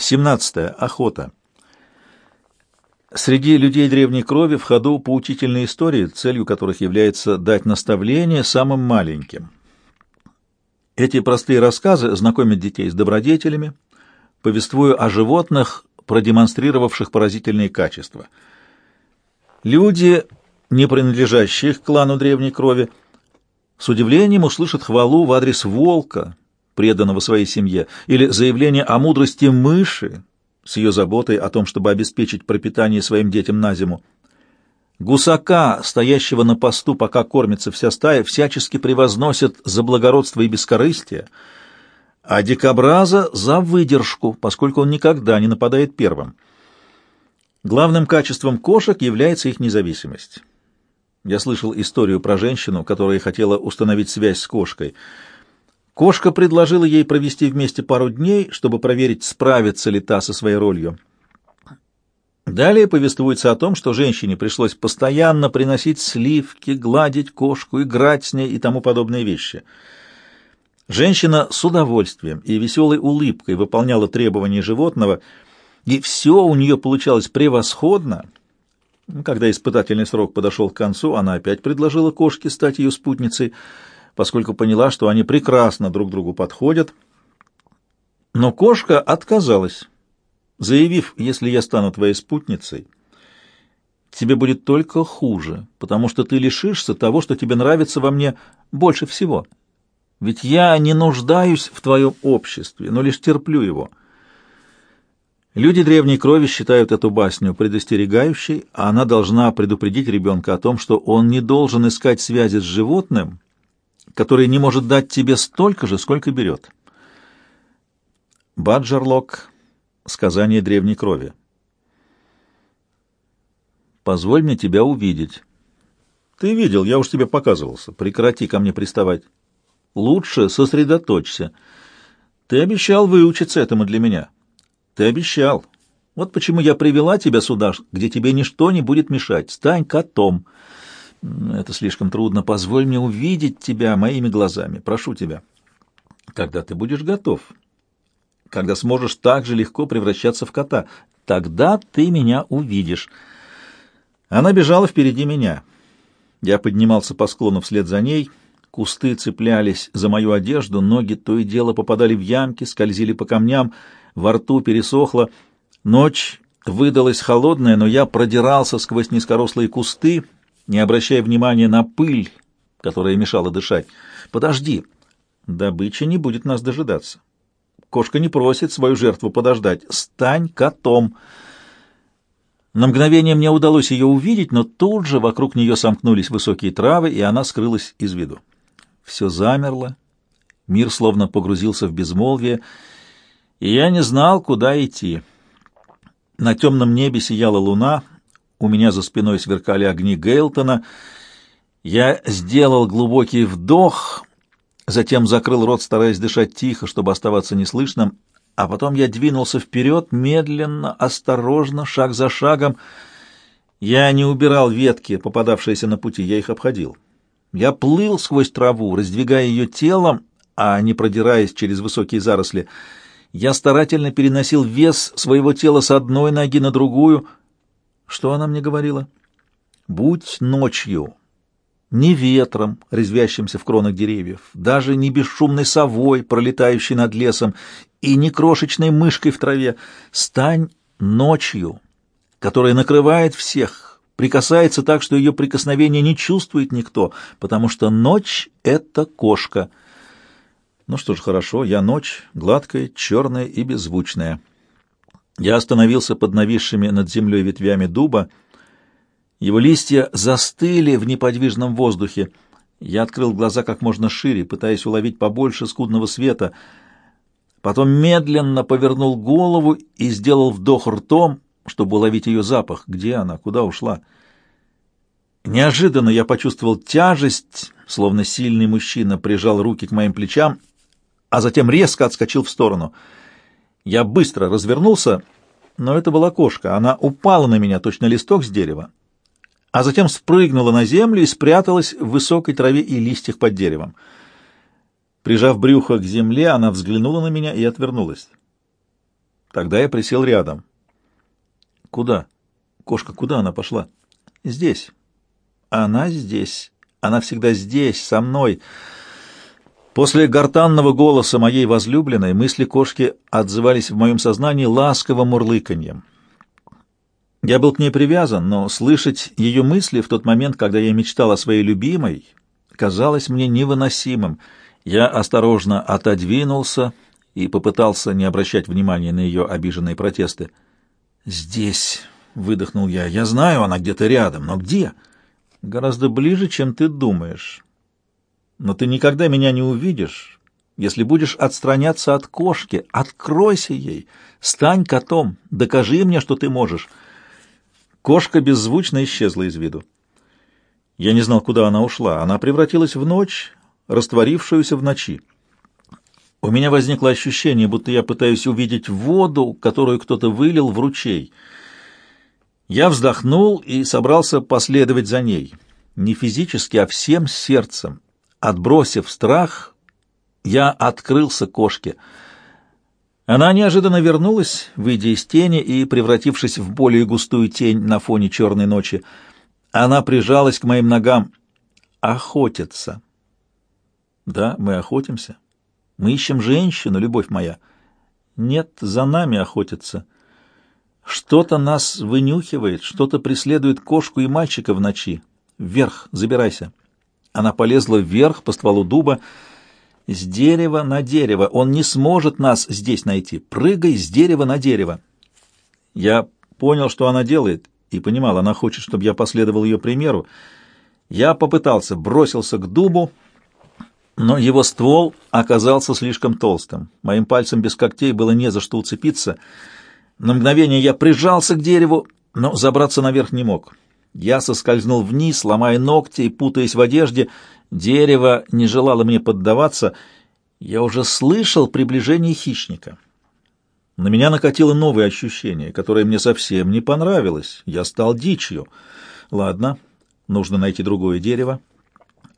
17. Охота. Среди людей древней крови в ходу поучительные истории, целью которых является дать наставление самым маленьким. Эти простые рассказы знакомят детей с добродетелями, повествуя о животных, продемонстрировавших поразительные качества. Люди, не принадлежащие к клану древней крови, с удивлением услышат хвалу в адрес волка, преданного своей семье, или заявление о мудрости мыши с ее заботой о том, чтобы обеспечить пропитание своим детям на зиму. Гусака, стоящего на посту, пока кормится вся стая, всячески превозносят за благородство и бескорыстие, а дикобраза — за выдержку, поскольку он никогда не нападает первым. Главным качеством кошек является их независимость. Я слышал историю про женщину, которая хотела установить связь с кошкой — Кошка предложила ей провести вместе пару дней, чтобы проверить, справится ли та со своей ролью. Далее повествуется о том, что женщине пришлось постоянно приносить сливки, гладить кошку, играть с ней и тому подобные вещи. Женщина с удовольствием и веселой улыбкой выполняла требования животного, и все у нее получалось превосходно. Когда испытательный срок подошел к концу, она опять предложила кошке стать ее спутницей — поскольку поняла, что они прекрасно друг другу подходят. Но кошка отказалась, заявив, если я стану твоей спутницей, тебе будет только хуже, потому что ты лишишься того, что тебе нравится во мне больше всего. Ведь я не нуждаюсь в твоем обществе, но лишь терплю его. Люди древней крови считают эту басню предостерегающей, а она должна предупредить ребенка о том, что он не должен искать связи с животным, который не может дать тебе столько же, сколько берет. Баджерлок. Сказание древней крови. Позволь мне тебя увидеть. Ты видел, я уж тебе показывался. Прекрати ко мне приставать. Лучше сосредоточься. Ты обещал выучиться этому для меня. Ты обещал. Вот почему я привела тебя сюда, где тебе ничто не будет мешать. Стань котом. Это слишком трудно. Позволь мне увидеть тебя моими глазами. Прошу тебя. Когда ты будешь готов, когда сможешь так же легко превращаться в кота, тогда ты меня увидишь. Она бежала впереди меня. Я поднимался по склону вслед за ней. Кусты цеплялись за мою одежду, ноги то и дело попадали в ямки, скользили по камням, во рту пересохло. Ночь выдалась холодная, но я продирался сквозь низкорослые кусты, не обращая внимания на пыль, которая мешала дышать. «Подожди! Добыча не будет нас дожидаться. Кошка не просит свою жертву подождать. Стань котом!» На мгновение мне удалось ее увидеть, но тут же вокруг нее сомкнулись высокие травы, и она скрылась из виду. Все замерло, мир словно погрузился в безмолвие, и я не знал, куда идти. На темном небе сияла луна, у меня за спиной сверкали огни Гейлтона. Я сделал глубокий вдох, затем закрыл рот, стараясь дышать тихо, чтобы оставаться неслышным, а потом я двинулся вперед, медленно, осторожно, шаг за шагом. Я не убирал ветки, попадавшиеся на пути, я их обходил. Я плыл сквозь траву, раздвигая ее телом, а не продираясь через высокие заросли. Я старательно переносил вес своего тела с одной ноги на другую — что она мне говорила? Будь ночью, не ветром, резвящимся в кронах деревьев, даже не бесшумной совой, пролетающей над лесом, и не крошечной мышкой в траве. Стань ночью, которая накрывает всех, прикасается так, что ее прикосновение не чувствует никто, потому что ночь — это кошка. Ну что ж, хорошо, я ночь, гладкая, черная и беззвучная. Я остановился под нависшими над землей ветвями дуба. Его листья застыли в неподвижном воздухе. Я открыл глаза как можно шире, пытаясь уловить побольше скудного света. Потом медленно повернул голову и сделал вдох ртом, чтобы уловить ее запах. Где она? Куда ушла? Неожиданно я почувствовал тяжесть, словно сильный мужчина прижал руки к моим плечам, а затем резко отскочил в сторону — я быстро развернулся, но это была кошка. Она упала на меня, точно листок с дерева, а затем спрыгнула на землю и спряталась в высокой траве и листьях под деревом. Прижав брюхо к земле, она взглянула на меня и отвернулась. Тогда я присел рядом. Куда? Кошка, куда она пошла? Здесь. Она здесь. Она всегда здесь, со мной. После гортанного голоса моей возлюбленной мысли кошки отзывались в моем сознании ласковым мурлыканьем. Я был к ней привязан, но слышать ее мысли в тот момент, когда я мечтал о своей любимой, казалось мне невыносимым. Я осторожно отодвинулся и попытался не обращать внимания на ее обиженные протесты. «Здесь», — выдохнул я, — «я знаю, она где-то рядом, но где?» «Гораздо ближе, чем ты думаешь. Но ты никогда меня не увидишь, если будешь отстраняться от кошки. Откройся ей, стань котом, докажи мне, что ты можешь». Кошка беззвучно исчезла из виду. Я не знал, куда она ушла. Она превратилась в ночь, растворившуюся в ночи. У меня возникло ощущение, будто я пытаюсь увидеть воду, которую кто-то вылил в ручей. Я вздохнул и собрался последовать за ней. Не физически, а всем сердцем. Отбросив страх, я открылся кошке — она неожиданно вернулась, выйдя из тени и превратившись в более густую тень на фоне черной ночи. Она прижалась к моим ногам. Охотиться. Да, мы охотимся. Мы ищем женщину, любовь моя. Нет, за нами охотятся. Что-то нас вынюхивает, что-то преследует кошку и мальчика в ночи. Вверх, забирайся. Она полезла вверх по стволу дуба, с дерева на дерево. Он не сможет нас здесь найти. Прыгай с дерева на дерево. Я понял, что она делает, и понимал, она хочет, чтобы я последовал ее примеру. Я попытался, бросился к дубу, но его ствол оказался слишком толстым. Моим пальцем без когтей было не за что уцепиться. На мгновение я прижался к дереву, но забраться наверх не мог. Я соскользнул вниз, ломая ногти и путаясь в одежде. Дерево не желало мне поддаваться. Я уже слышал приближение хищника. На меня накатило новое ощущение, которое мне совсем не понравилось. Я стал дичью. Ладно, нужно найти другое дерево.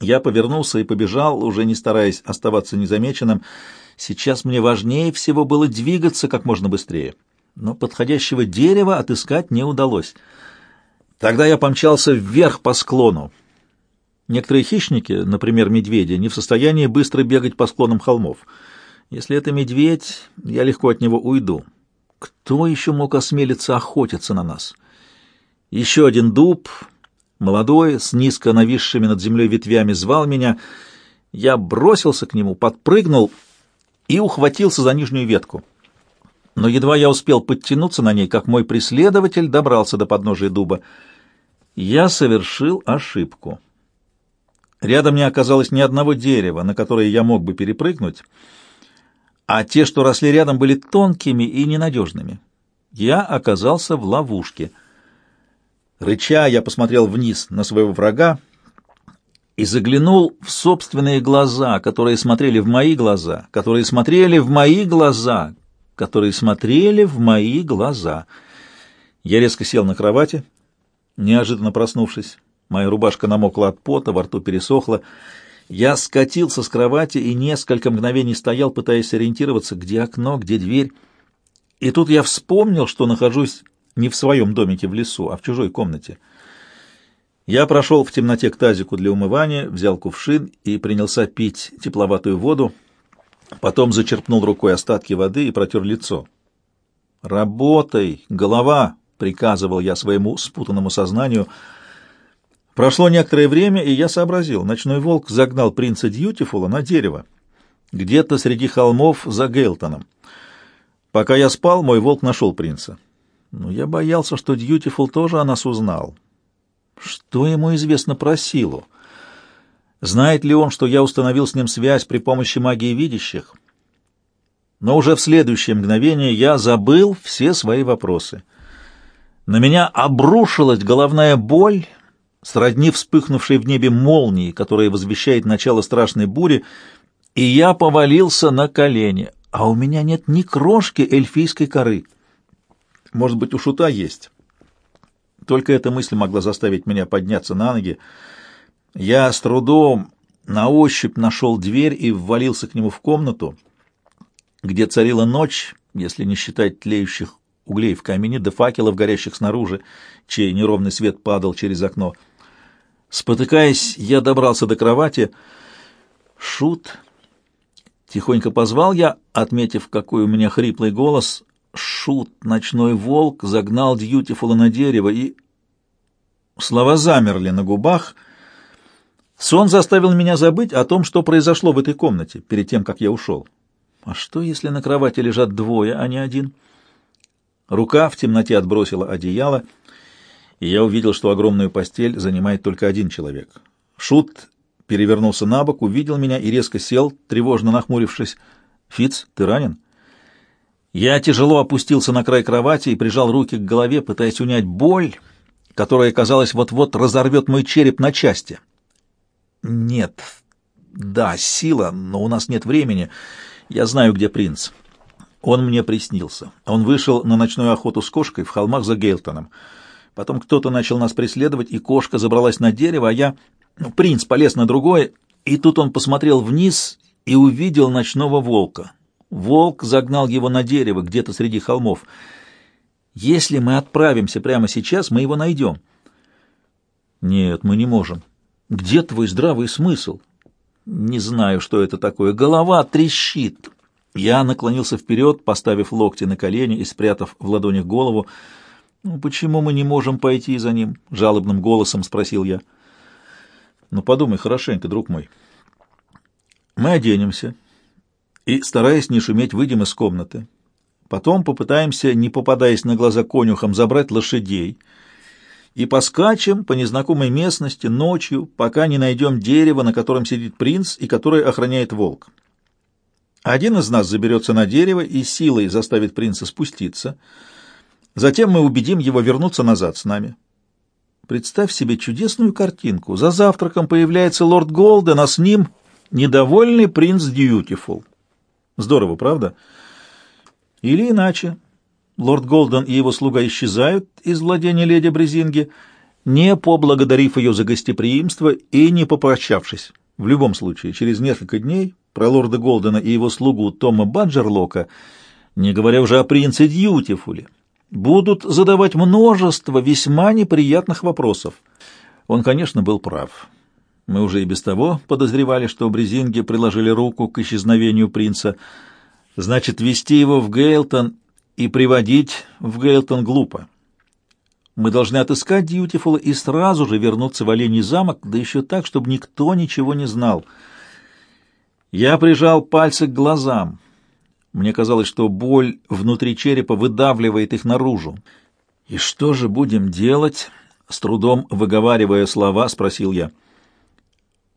Я повернулся и побежал, уже не стараясь оставаться незамеченным. Сейчас мне важнее всего было двигаться как можно быстрее. Но подходящего дерева отыскать не удалось. Тогда я помчался вверх по склону. Некоторые хищники, например, медведи, не в состоянии быстро бегать по склонам холмов. Если это медведь, я легко от него уйду. Кто еще мог осмелиться охотиться на нас? Еще один дуб, молодой, с низко нависшими над землей ветвями, звал меня. Я бросился к нему, подпрыгнул и ухватился за нижнюю ветку. Но едва я успел подтянуться на ней, как мой преследователь добрался до подножия дуба. Я совершил ошибку. Рядом не оказалось ни одного дерева, на которое я мог бы перепрыгнуть, а те, что росли рядом, были тонкими и ненадежными. Я оказался в ловушке. Рыча, я посмотрел вниз на своего врага и заглянул в собственные глаза, которые смотрели в мои глаза, которые смотрели в мои глаза, которые смотрели в мои глаза. Я резко сел на кровати, неожиданно проснувшись. Моя рубашка намокла от пота, во рту пересохла. Я скатился с кровати и несколько мгновений стоял, пытаясь ориентироваться, где окно, где дверь. И тут я вспомнил, что нахожусь не в своем домике в лесу, а в чужой комнате. Я прошел в темноте к тазику для умывания, взял кувшин и принялся пить тепловатую воду, потом зачерпнул рукой остатки воды и протер лицо. «Работай, голова!» — приказывал я своему спутанному сознанию — Прошло некоторое время, и я сообразил. Ночной волк загнал принца Дьютифула на дерево, где-то среди холмов за Гейлтоном. Пока я спал, мой волк нашел принца. Но я боялся, что Дьютифул тоже о нас узнал. Что ему известно про силу? Знает ли он, что я установил с ним связь при помощи магии видящих? Но уже в следующее мгновение я забыл все свои вопросы. На меня обрушилась головная боль, сродни вспыхнувшей в небе молнии, которая возвещает начало страшной бури, и я повалился на колени, а у меня нет ни крошки эльфийской коры. Может быть, у шута есть. Только эта мысль могла заставить меня подняться на ноги. Я с трудом на ощупь нашел дверь и ввалился к нему в комнату, где царила ночь, если не считать тлеющих углей в камине, да факелов, горящих снаружи, чей неровный свет падал через окно. Спотыкаясь, я добрался до кровати. «Шут!» Тихонько позвал я, отметив, какой у меня хриплый голос. «Шут, ночной волк, загнал Дьютифула на дерево и...» Слова замерли на губах. Сон заставил меня забыть о том, что произошло в этой комнате, перед тем, как я ушел. А что, если на кровати лежат двое, а не один?» Рука в темноте отбросила одеяло, и я увидел, что огромную постель занимает только один человек. Шут перевернулся на бок, увидел меня и резко сел, тревожно нахмурившись. «Фиц, ты ранен?» Я тяжело опустился на край кровати и прижал руки к голове, пытаясь унять боль, которая, казалось, вот-вот разорвет мой череп на части. «Нет, да, сила, но у нас нет времени. Я знаю, где принц». Он мне приснился. Он вышел на ночную охоту с кошкой в холмах за Гейлтоном. Потом кто-то начал нас преследовать, и кошка забралась на дерево, а я... Ну, принц полез на другое, и тут он посмотрел вниз и увидел ночного волка. Волк загнал его на дерево, где-то среди холмов. Если мы отправимся прямо сейчас, мы его найдем. Нет, мы не можем. Где твой здравый смысл? Не знаю, что это такое. Голова трещит. Я наклонился вперед, поставив локти на колени и спрятав в ладонях голову. «Ну, почему мы не можем пойти за ним?» — жалобным голосом спросил я. «Ну, подумай хорошенько, друг мой. Мы оденемся и, стараясь не шуметь, выйдем из комнаты. Потом попытаемся, не попадаясь на глаза конюхам, забрать лошадей и поскачем по незнакомой местности ночью, пока не найдем дерево, на котором сидит принц и которое охраняет волк. Один из нас заберется на дерево и силой заставит принца спуститься. Затем мы убедим его вернуться назад с нами. Представь себе чудесную картинку. За завтраком появляется лорд Голден, а с ним недовольный принц Дьютифул. Здорово, правда? Или иначе. Лорд Голден и его слуга исчезают из владения леди Брезинги, не поблагодарив ее за гостеприимство и не попрощавшись. В любом случае, через несколько дней про лорда Голдена и его слугу Тома Баджерлока, не говоря уже о принце Дьютифуле, будут задавать множество весьма неприятных вопросов. Он, конечно, был прав. Мы уже и без того подозревали, что Брезинги приложили руку к исчезновению принца. Значит, вести его в Гейлтон и приводить в Гейлтон глупо. Мы должны отыскать Дьютифула и сразу же вернуться в Олений замок, да еще так, чтобы никто ничего не знал — я прижал пальцы к глазам. Мне казалось, что боль внутри черепа выдавливает их наружу. «И что же будем делать?» — с трудом выговаривая слова, спросил я.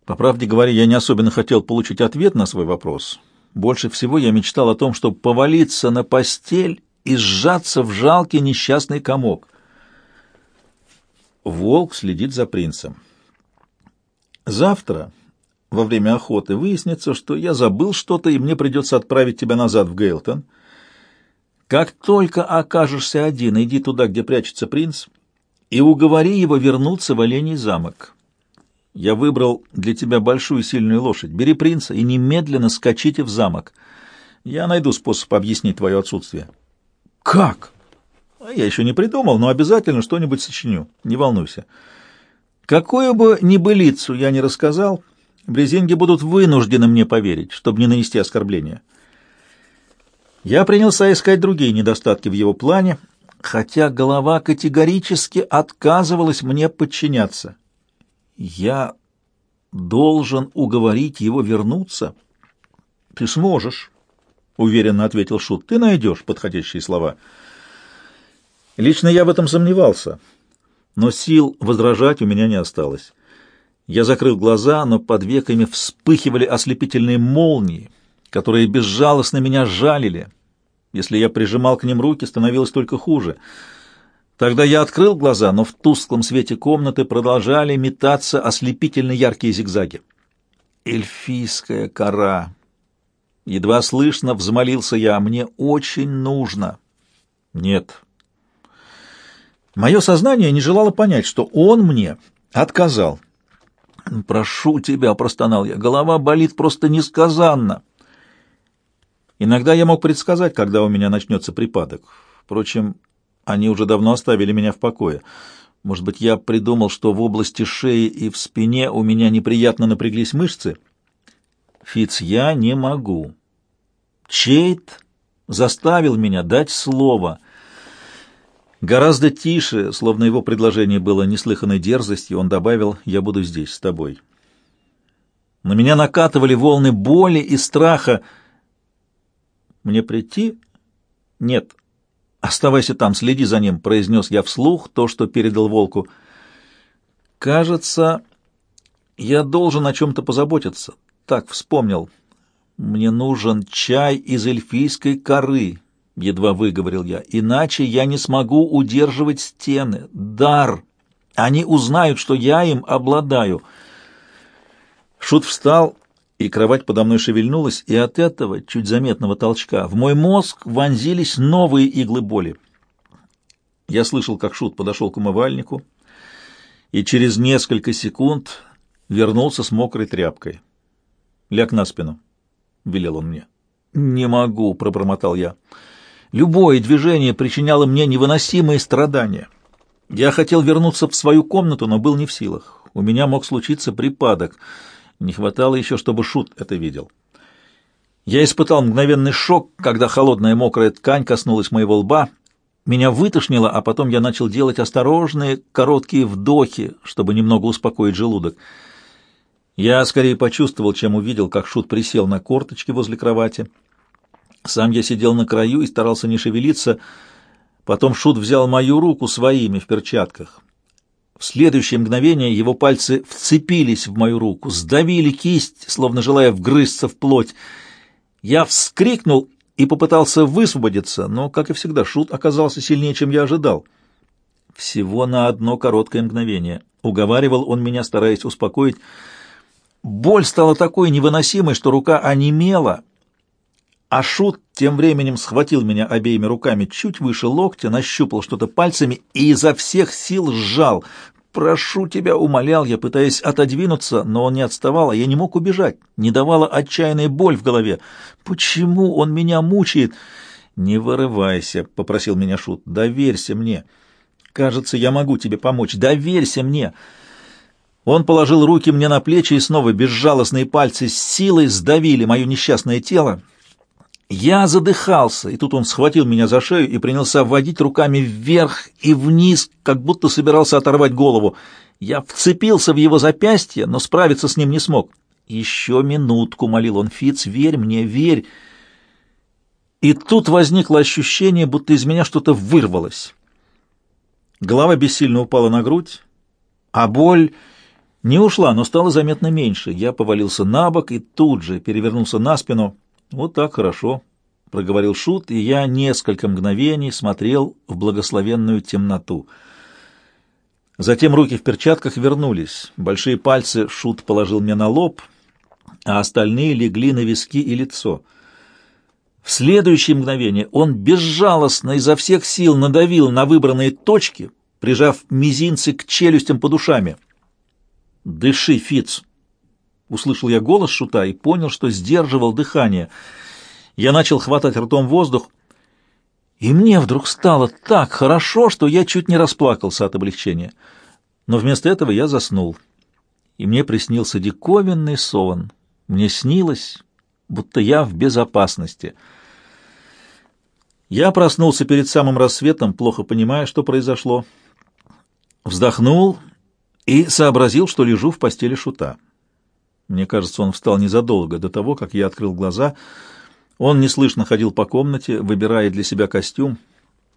По правде говоря, я не особенно хотел получить ответ на свой вопрос. Больше всего я мечтал о том, чтобы повалиться на постель и сжаться в жалкий несчастный комок. Волк следит за принцем. Завтра во время охоты выяснится, что я забыл что-то, и мне придется отправить тебя назад в Гейлтон. Как только окажешься один, иди туда, где прячется принц, и уговори его вернуться в Оленей замок. Я выбрал для тебя большую сильную лошадь. Бери принца и немедленно скачите в замок. Я найду способ объяснить твое отсутствие. Как? А я еще не придумал, но обязательно что-нибудь сочиню. Не волнуйся. Какую бы небылицу я не рассказал, Брезинги будут вынуждены мне поверить, чтобы не нанести оскорбления. Я принялся искать другие недостатки в его плане, хотя голова категорически отказывалась мне подчиняться. Я должен уговорить его вернуться. — Ты сможешь, — уверенно ответил Шут. — Ты найдешь подходящие слова. Лично я в этом сомневался, но сил возражать у меня не осталось. Я закрыл глаза, но под веками вспыхивали ослепительные молнии, которые безжалостно меня жалили. Если я прижимал к ним руки, становилось только хуже. Тогда я открыл глаза, но в тусклом свете комнаты продолжали метаться ослепительно яркие зигзаги. Эльфийская кора. Едва слышно взмолился я, мне очень нужно. Нет. Мое сознание не желало понять, что он мне отказал. «Прошу тебя», — простонал я, — «голова болит просто несказанно». Иногда я мог предсказать, когда у меня начнется припадок. Впрочем, они уже давно оставили меня в покое. Может быть, я придумал, что в области шеи и в спине у меня неприятно напряглись мышцы? Фиц, я не могу. Чейт заставил меня дать слово. Гораздо тише, словно его предложение было неслыханной дерзостью, он добавил «Я буду здесь, с тобой». На меня накатывали волны боли и страха. «Мне прийти?» «Нет». «Оставайся там, следи за ним», — произнес я вслух то, что передал волку. «Кажется, я должен о чем-то позаботиться». Так, вспомнил. «Мне нужен чай из эльфийской коры», — едва выговорил я. «Иначе я не смогу удерживать стены. Дар! Они узнают, что я им обладаю». Шут встал и кровать подо мной шевельнулась, и от этого чуть заметного толчка в мой мозг вонзились новые иглы боли. Я слышал, как Шут подошел к умывальнику, и через несколько секунд вернулся с мокрой тряпкой. «Ляг на спину», — велел он мне. «Не могу», — пробормотал я. «Любое движение причиняло мне невыносимые страдания. Я хотел вернуться в свою комнату, но был не в силах. У меня мог случиться припадок». Не хватало еще, чтобы Шут это видел. Я испытал мгновенный шок, когда холодная мокрая ткань коснулась моего лба. Меня вытошнило, а потом я начал делать осторожные, короткие вдохи, чтобы немного успокоить желудок. Я скорее почувствовал, чем увидел, как Шут присел на корточки возле кровати. Сам я сидел на краю и старался не шевелиться. Потом Шут взял мою руку своими в перчатках. В следующее мгновение его пальцы вцепились в мою руку, сдавили кисть, словно желая вгрызться в плоть. Я вскрикнул и попытался высвободиться, но, как и всегда, шут оказался сильнее, чем я ожидал. Всего на одно короткое мгновение. Уговаривал он меня, стараясь успокоить. Боль стала такой невыносимой, что рука онемела, а Шут тем временем схватил меня обеими руками чуть выше локтя, нащупал что-то пальцами и изо всех сил сжал. «Прошу тебя», — умолял я, пытаясь отодвинуться, но он не отставал, а я не мог убежать. Не давала отчаянная боль в голове. «Почему он меня мучает?» «Не вырывайся», — попросил меня Шут. «Доверься мне. Кажется, я могу тебе помочь. Доверься мне». Он положил руки мне на плечи, и снова безжалостные пальцы с силой сдавили мое несчастное тело. Я задыхался, и тут он схватил меня за шею и принялся водить руками вверх и вниз, как будто собирался оторвать голову. Я вцепился в его запястье, но справиться с ним не смог. «Еще минутку», — молил он, — «Фиц, верь мне, верь». И тут возникло ощущение, будто из меня что-то вырвалось. Голова бессильно упала на грудь, а боль не ушла, но стала заметно меньше. Я повалился на бок и тут же перевернулся на спину — «Вот так хорошо», — проговорил Шут, и я несколько мгновений смотрел в благословенную темноту. Затем руки в перчатках вернулись. Большие пальцы Шут положил мне на лоб, а остальные легли на виски и лицо. В следующее мгновение он безжалостно изо всех сил надавил на выбранные точки, прижав мизинцы к челюстям под ушами. «Дыши, Фиц!» Услышал я голос шута и понял, что сдерживал дыхание. Я начал хватать ртом воздух, и мне вдруг стало так хорошо, что я чуть не расплакался от облегчения. Но вместо этого я заснул, и мне приснился диковинный сон. Мне снилось, будто я в безопасности. Я проснулся перед самым рассветом, плохо понимая, что произошло. Вздохнул и сообразил, что лежу в постели шута. Мне кажется, он встал незадолго до того, как я открыл глаза. Он неслышно ходил по комнате, выбирая для себя костюм.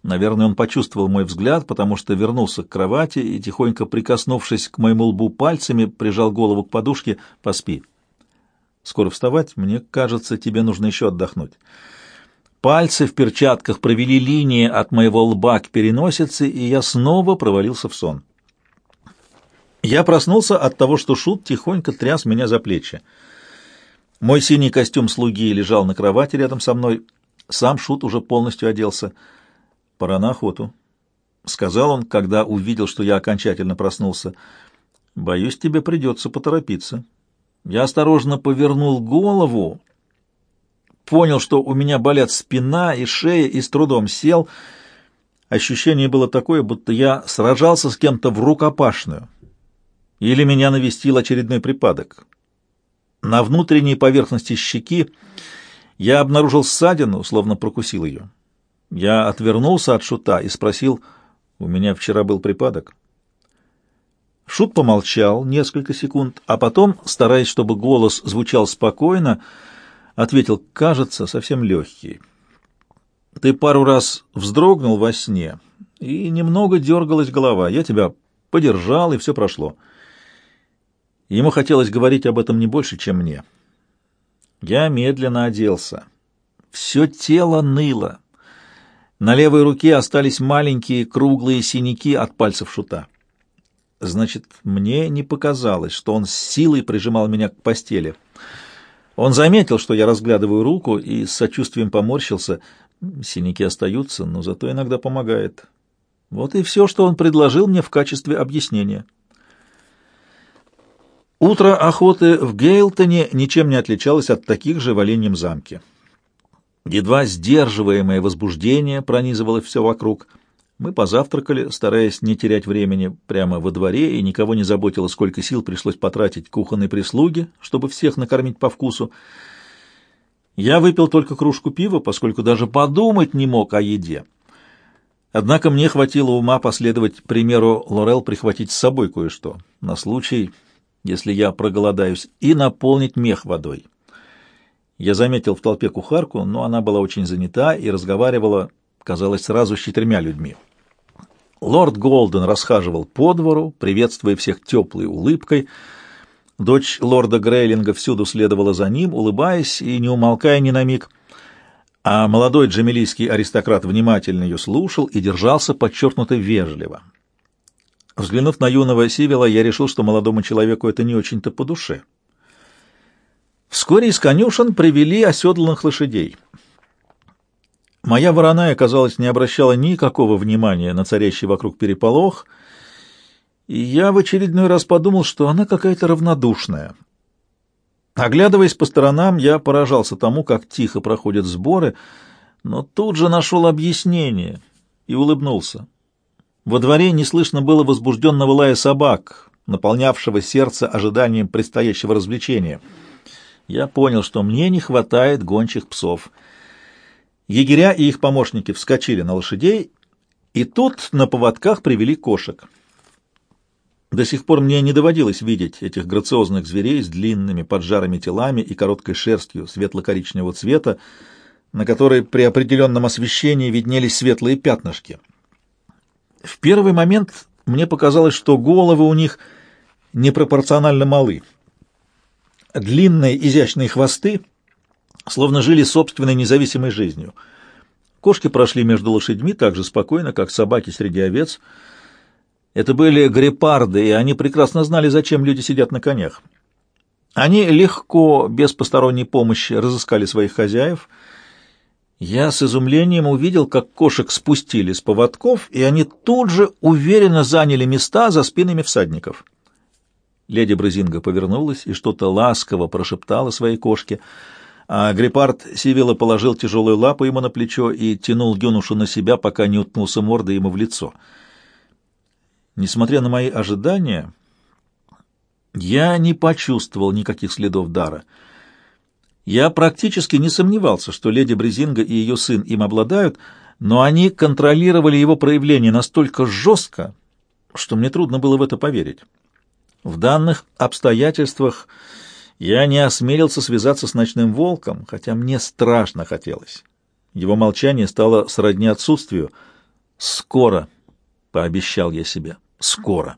Наверное, он почувствовал мой взгляд, потому что вернулся к кровати и, тихонько прикоснувшись к моему лбу пальцами, прижал голову к подушке «Поспи». «Скоро вставать? Мне кажется, тебе нужно еще отдохнуть». Пальцы в перчатках провели линии от моего лба к переносице, и я снова провалился в сон. Я проснулся от того, что Шут тихонько тряс меня за плечи. Мой синий костюм слуги лежал на кровати рядом со мной. Сам Шут уже полностью оделся. «Пора на охоту», — сказал он, когда увидел, что я окончательно проснулся. «Боюсь, тебе придется поторопиться». Я осторожно повернул голову. понял, что у меня болят спина и шея, и с трудом сел. Ощущение было такое, будто я сражался с кем-то в рукопашную. Или меня навестил очередной припадок. На внутренней поверхности щеки я обнаружил ссадину, словно прокусил ее. Я отвернулся от шута и спросил, «У меня вчера был припадок». Шут помолчал несколько секунд, а потом, стараясь, чтобы голос звучал спокойно, ответил, кажется, совсем легкий. Ты пару раз вздрогнул во сне, и немного дергалась голова. Я тебя подержал, и все прошло. Ему хотелось говорить об этом не больше, чем мне. Я медленно оделся. Все тело ныло. На левой руке остались маленькие круглые синяки от пальцев шута. Значит, мне не показалось, что он с силой прижимал меня к постели. Он заметил, что я разглядываю руку, и с сочувствием поморщился. Синяки остаются, но зато иногда помогает. Вот и все, что он предложил мне в качестве объяснения. Утро охоты в Гейлтоне ничем не отличалось от таких же в Оленьем замке. Едва сдерживаемое возбуждение пронизывало все вокруг — мы позавтракали, стараясь не терять времени прямо во дворе, и никого не заботило, сколько сил пришлось потратить кухонной прислуге, чтобы всех накормить по вкусу. Я выпил только кружку пива, поскольку даже подумать не мог о еде. Однако мне хватило ума последовать примеру Лорел прихватить с собой кое-что, на случай, если я проголодаюсь, и наполнить мех водой. Я заметил в толпе кухарку, но она была очень занята и разговаривала, казалось, сразу с четырьмя людьми. Лорд Голден расхаживал по двору, приветствуя всех теплой улыбкой. Дочь лорда Грейлинга всюду следовала за ним, улыбаясь и не умолкая ни на миг. А молодой джамилийский аристократ внимательно ее слушал и держался подчеркнуто вежливо. Взглянув на юного Сивила, я решил, что молодому человеку это не очень-то по душе. Вскоре из конюшен привели оседланных лошадей — Моя вороная, казалось, не обращала никакого внимания на царящий вокруг переполох, и я в очередной раз подумал, что она какая-то равнодушная. Оглядываясь по сторонам, я поражался тому, как тихо проходят сборы, но тут же нашел объяснение и улыбнулся. Во дворе не слышно было возбужденного лая собак, наполнявшего сердце ожиданием предстоящего развлечения. Я понял, что мне не хватает гончих псов — Егеря и их помощники вскочили на лошадей, и тут на поводках привели кошек. До сих пор мне не доводилось видеть этих грациозных зверей с длинными поджарыми телами и короткой шерстью светло-коричневого цвета, на которой при определенном освещении виднелись светлые пятнышки. В первый момент мне показалось, что головы у них непропорционально малы. Длинные изящные хвосты — словно жили собственной независимой жизнью. Кошки прошли между лошадьми так же спокойно, как собаки среди овец. Это были грепарды, и они прекрасно знали, зачем люди сидят на конях. Они легко, без посторонней помощи, разыскали своих хозяев. Я с изумлением увидел, как кошек спустили с поводков, и они тут же уверенно заняли места за спинами всадников. Леди Брызинга повернулась и что-то ласково прошептала своей кошке — а Гриппард Сивила положил тяжелую лапу ему на плечо и тянул юношу на себя, пока не уткнулся мордой ему в лицо. Несмотря на мои ожидания, я не почувствовал никаких следов дара. Я практически не сомневался, что леди Брезинга и ее сын им обладают, но они контролировали его проявление настолько жестко, что мне трудно было в это поверить. В данных обстоятельствах я не осмелился связаться с ночным волком, хотя мне страшно хотелось. Его молчание стало сродни отсутствию. «Скоро», — пообещал я себе, — «скоро».